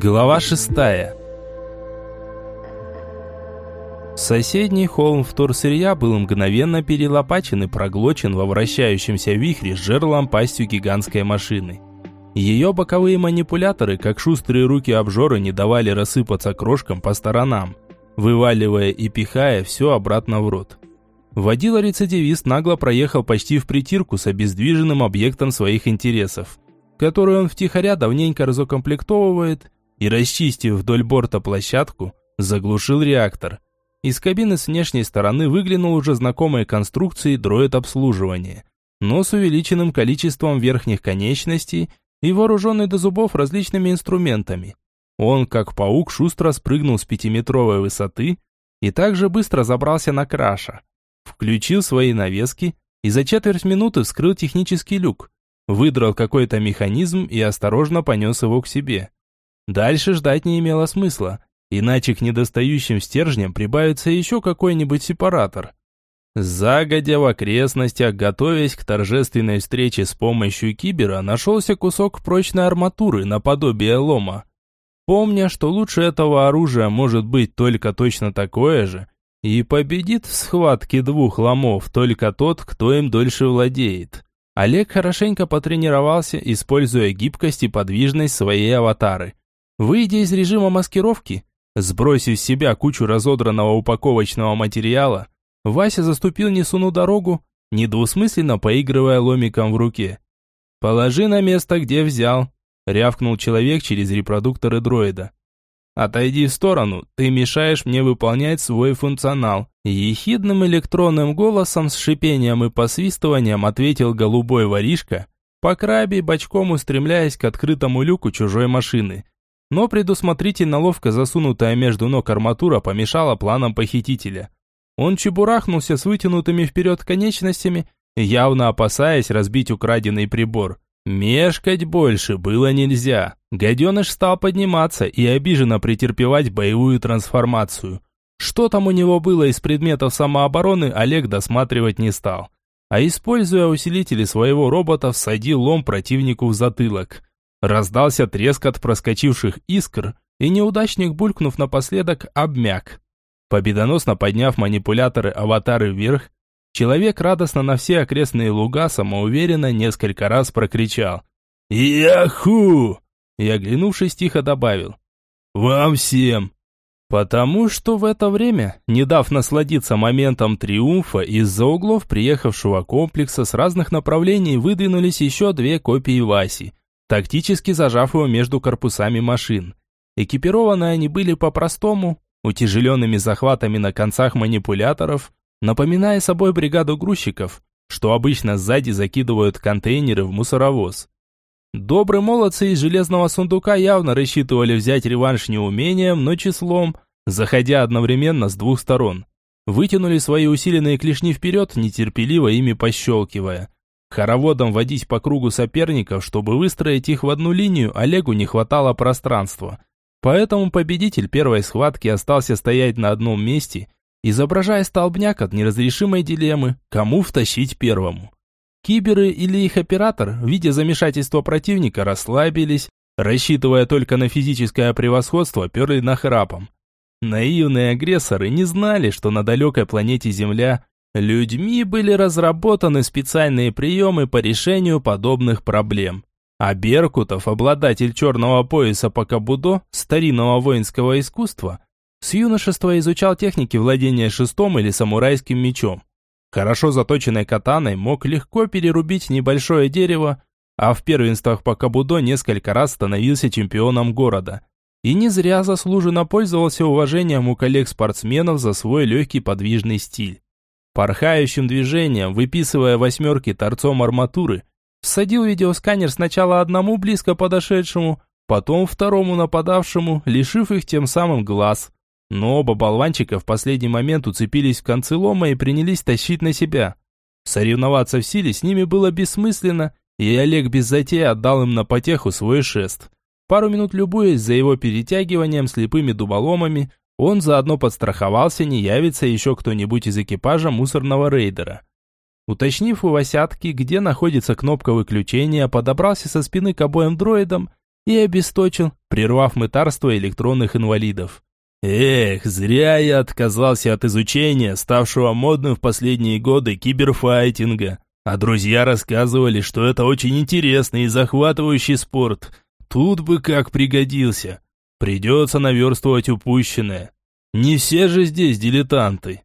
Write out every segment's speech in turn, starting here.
Глава шестая. Соседний холм вторсырья был мгновенно перелопачен и проглочен во вращающемся вихре с жерлом пастью гигантской машины. Ее боковые манипуляторы, как шустрые руки обжоры, не давали рассыпаться крошкам по сторонам, вываливая и пихая все обратно в рот. Водила-рецидивист нагло проехал почти в притирку с обездвиженным объектом своих интересов, который он втихаря давненько разукомплектовывает и, расчистив вдоль борта площадку, заглушил реактор. Из кабины с внешней стороны выглянул уже знакомой конструкции дроид обслуживания, но с увеличенным количеством верхних конечностей и вооруженный до зубов различными инструментами. Он, как паук, шустро спрыгнул с пятиметровой высоты и также быстро забрался на краша. Включил свои навески и за четверть минуты вскрыл технический люк, выдрал какой-то механизм и осторожно понес его к себе. Дальше ждать не имело смысла, иначе к недостающим стержням прибавится еще какой-нибудь сепаратор. Загодя в окрестностях, готовясь к торжественной встрече с помощью кибера, нашелся кусок прочной арматуры наподобие лома. Помня, что лучше этого оружия может быть только точно такое же, и победит в схватке двух ломов только тот, кто им дольше владеет. Олег хорошенько потренировался, используя гибкость и подвижность своей аватары. Выйдя из режима маскировки, сбросив с себя кучу разодранного упаковочного материала, Вася заступил Несуну дорогу, недвусмысленно поигрывая ломиком в руке. «Положи на место, где взял», — рявкнул человек через репродукторы дроида. «Отойди в сторону, ты мешаешь мне выполнять свой функционал». Ехидным электронным голосом с шипением и посвистыванием ответил голубой воришка, по крабе бочком устремляясь к открытому люку чужой машины но предусмотрительно ловко засунутая между ног арматура помешала планам похитителя. Он чебурахнулся с вытянутыми вперед конечностями, явно опасаясь разбить украденный прибор. Мешкать больше было нельзя. Гаденыш стал подниматься и обиженно претерпевать боевую трансформацию. Что там у него было из предметов самообороны, Олег досматривать не стал. А используя усилители своего робота, всадил лом противнику в затылок. Раздался треск от проскочивших искр, и неудачник, булькнув напоследок, обмяк. Победоносно подняв манипуляторы аватары вверх, человек радостно на все окрестные луга самоуверенно несколько раз прокричал «Яху!» и, оглянувшись, тихо добавил «Вам всем!» Потому что в это время, не дав насладиться моментом триумфа, из-за углов приехавшего комплекса с разных направлений выдвинулись еще две копии Васи, тактически зажав его между корпусами машин. Экипированы они были по-простому, утяжеленными захватами на концах манипуляторов, напоминая собой бригаду грузчиков, что обычно сзади закидывают контейнеры в мусоровоз. Добрые молодцы из железного сундука явно рассчитывали взять реванш не умением, но числом, заходя одновременно с двух сторон. Вытянули свои усиленные клешни вперед, нетерпеливо ими пощелкивая. Хороводом водить по кругу соперников, чтобы выстроить их в одну линию, Олегу не хватало пространства. Поэтому победитель первой схватки остался стоять на одном месте, изображая столбняк от неразрешимой дилеммы, кому втащить первому. Киберы или их оператор, видя замешательство противника, расслабились, рассчитывая только на физическое превосходство, перли нахрапом. Наивные агрессоры не знали, что на далекой планете Земля Людьми были разработаны специальные приемы по решению подобных проблем. А Беркутов, обладатель черного пояса по кабудо, старинного воинского искусства, с юношества изучал техники владения шестом или самурайским мечом. Хорошо заточенной катаной мог легко перерубить небольшое дерево, а в первенствах по кабудо несколько раз становился чемпионом города. И не зря заслуженно пользовался уважением у коллег-спортсменов за свой легкий подвижный стиль порхающим движением, выписывая восьмерки торцом арматуры, всадил видеосканер сначала одному близко подошедшему, потом второму нападавшему, лишив их тем самым глаз. Но оба болванчика в последний момент уцепились в концы лома и принялись тащить на себя. Соревноваться в силе с ними было бессмысленно, и Олег без затеи отдал им на потеху свой шест. Пару минут любуясь за его перетягиванием слепыми дуболомами, он заодно подстраховался, не явится еще кто-нибудь из экипажа мусорного рейдера. Уточнив у Васятки, где находится кнопка выключения, подобрался со спины к обоим дроидам и обесточил, прервав мытарство электронных инвалидов. Эх, зря я отказался от изучения, ставшего модным в последние годы киберфайтинга. А друзья рассказывали, что это очень интересный и захватывающий спорт. Тут бы как пригодился. Придется наверстывать упущенное. Не все же здесь дилетанты.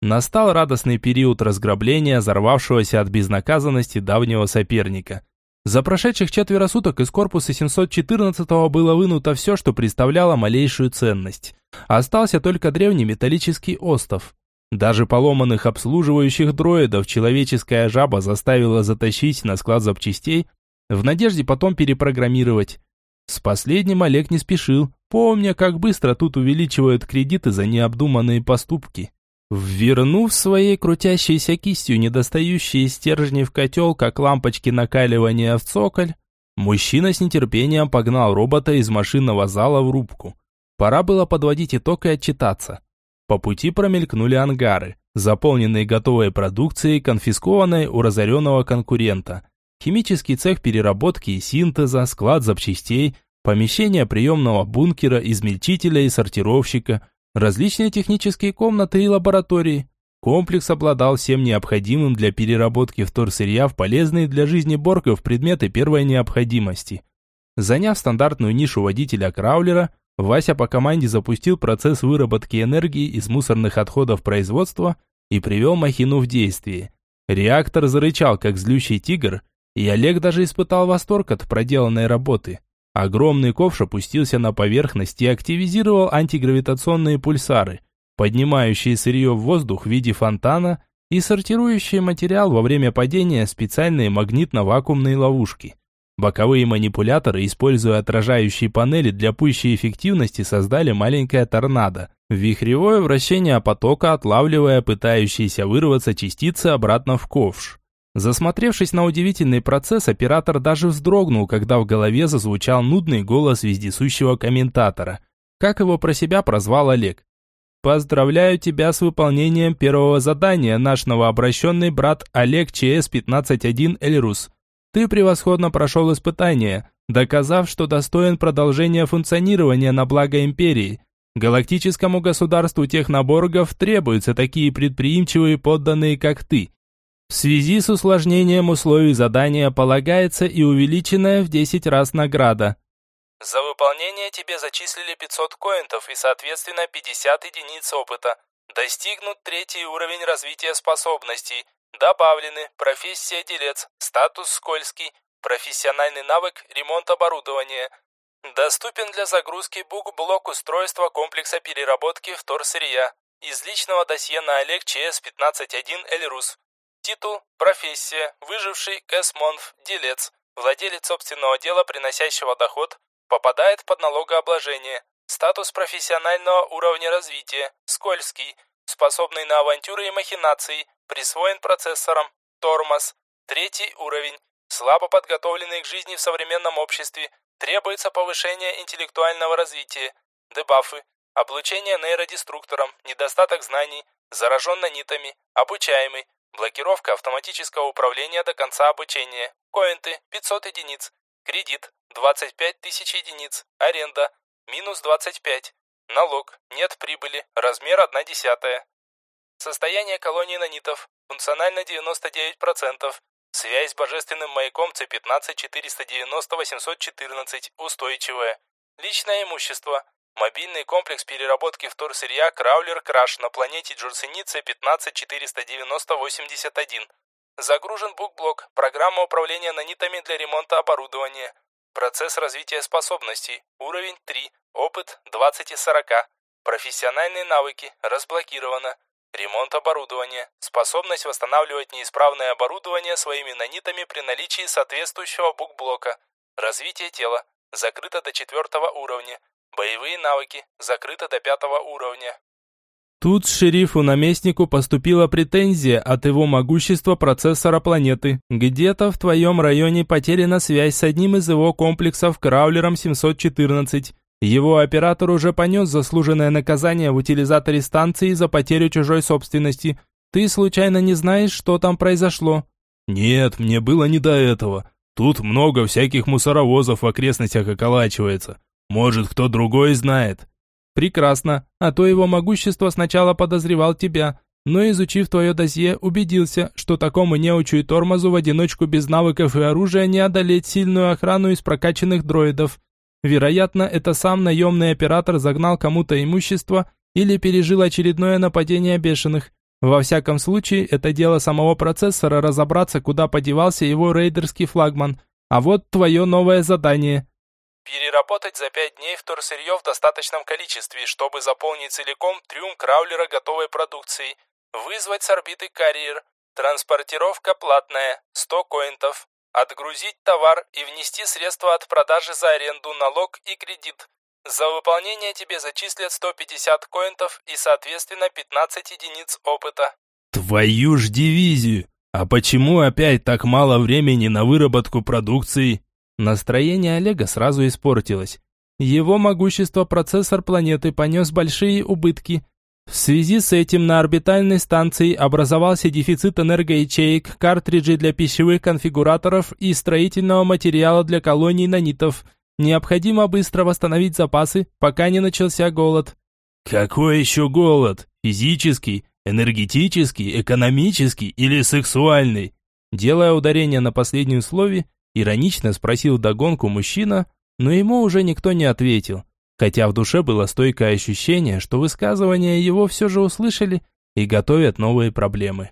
Настал радостный период разграбления взорвавшегося от безнаказанности давнего соперника. За прошедших четверо суток из корпуса 714-го было вынуто все, что представляло малейшую ценность. Остался только древний металлический остов. Даже поломанных обслуживающих дроидов человеческая жаба заставила затащить на склад запчастей, в надежде потом перепрограммировать. С последним Олег не спешил, помня, как быстро тут увеличивают кредиты за необдуманные поступки. Ввернув своей крутящейся кистью недостающие стержни в котел, как лампочки накаливания в цоколь, мужчина с нетерпением погнал робота из машинного зала в рубку. Пора было подводить итог и отчитаться. По пути промелькнули ангары, заполненные готовой продукцией, конфискованной у разоренного конкурента. Химический цех переработки и синтеза, склад запчастей, помещение приемного бункера, измельчителя и сортировщика – различные технические комнаты и лаборатории. Комплекс обладал всем необходимым для переработки вторсырья в полезные для жизни боргов предметы первой необходимости. Заняв стандартную нишу водителя краулера, Вася по команде запустил процесс выработки энергии из мусорных отходов производства и привел махину в действие. Реактор зарычал, как злющий тигр, и Олег даже испытал восторг от проделанной работы. Огромный ковш опустился на поверхность и активизировал антигравитационные пульсары, поднимающие сырье в воздух в виде фонтана и сортирующие материал во время падения специальные магнитно-вакуумные ловушки. Боковые манипуляторы, используя отражающие панели для пущей эффективности, создали маленькое торнадо. Вихревое вращение потока, отлавливая пытающиеся вырваться частицы обратно в ковш. Засмотревшись на удивительный процесс, оператор даже вздрогнул, когда в голове зазвучал нудный голос вездесущего комментатора. Как его про себя прозвал Олег. «Поздравляю тебя с выполнением первого задания, наш новообращенный брат Олег ЧС-15-1 Эльрус. Ты превосходно прошел испытание, доказав, что достоин продолжения функционирования на благо Империи. Галактическому государству техноборгов требуются такие предприимчивые подданные, как ты». В связи с усложнением условий задания полагается и увеличенная в 10 раз награда. За выполнение тебе зачислили 500 коинтов и, соответственно, 50 единиц опыта. Достигнут третий уровень развития способностей. Добавлены профессия делец, статус скользкий, профессиональный навык ремонт оборудования. Доступен для загрузки бук-блок устройства комплекса переработки вторсырья. Из личного досье на Олег ЧС-15-1 Эльрус. Титул, профессия, выживший, Кэсмонф, делец, владелец собственного дела, приносящего доход, попадает под налогообложение. Статус профессионального уровня развития, скользкий, способный на авантюры и махинации, присвоен процессором, тормоз, третий уровень, слабо подготовленный к жизни в современном обществе, требуется повышение интеллектуального развития, дебафы, облучение нейродеструктором, недостаток знаний, заражен нанитами, обучаемый, Блокировка автоматического управления до конца обучения. Коинты 500 единиц. Кредит 25 тысяч единиц. Аренда минус 25. Налог. Нет прибыли. Размер 1 десятая. Состояние колонии нанитов. Функционально 99%. Связь с божественным маяком C15-490-814. Устойчивая. Личное имущество. Мобильный комплекс переработки вторсырья Краулер Краш на планете Джурсеница 15490-81. Загружен букблок, программа управления нанитами для ремонта оборудования. Процесс развития способностей, уровень 3, опыт 20 из 40. Профессиональные навыки, разблокировано. Ремонт оборудования, способность восстанавливать неисправное оборудование своими нанитами при наличии соответствующего букблока. Развитие тела, закрыто до четвертого уровня. Боевые навыки. Закрыто до пятого уровня. Тут шерифу-наместнику поступила претензия от его могущества процессора планеты. Где-то в твоем районе потеряна связь с одним из его комплексов Краулером 714. Его оператор уже понес заслуженное наказание в утилизаторе станции за потерю чужой собственности. Ты случайно не знаешь, что там произошло? Нет, мне было не до этого. Тут много всяких мусоровозов в окрестностях околачивается. Может, кто другой знает?» «Прекрасно. А то его могущество сначала подозревал тебя, но изучив твое досье, убедился, что такому неучу и тормозу в одиночку без навыков и оружия не одолеть сильную охрану из прокачанных дроидов. Вероятно, это сам наемный оператор загнал кому-то имущество или пережил очередное нападение бешеных. Во всяком случае, это дело самого процессора разобраться, куда подевался его рейдерский флагман. А вот твое новое задание. Переработать за пять дней вторсырье в достаточном количестве, чтобы заполнить целиком трюм краулера готовой продукцией. Вызвать с орбиты карьер. Транспортировка платная, 100 коинтов. Отгрузить товар и внести средства от продажи за аренду, налог и кредит. За выполнение тебе зачислят 150 коинтов и, соответственно, 15 единиц опыта. Твою ж дивизию! А почему опять так мало времени на выработку продукции? Настроение Олега сразу испортилось. Его могущество процессор планеты понес большие убытки. В связи с этим на орбитальной станции образовался дефицит энергоячеек, картриджей для пищевых конфигураторов и строительного материала для колоний нанитов – Необходимо быстро восстановить запасы, пока не начался голод. Какой еще голод? Физический, энергетический, экономический или сексуальный? Делая ударение на последнем слове, иронично спросил догонку мужчина, но ему уже никто не ответил, хотя в душе было стойкое ощущение, что высказывания его все же услышали и готовят новые проблемы.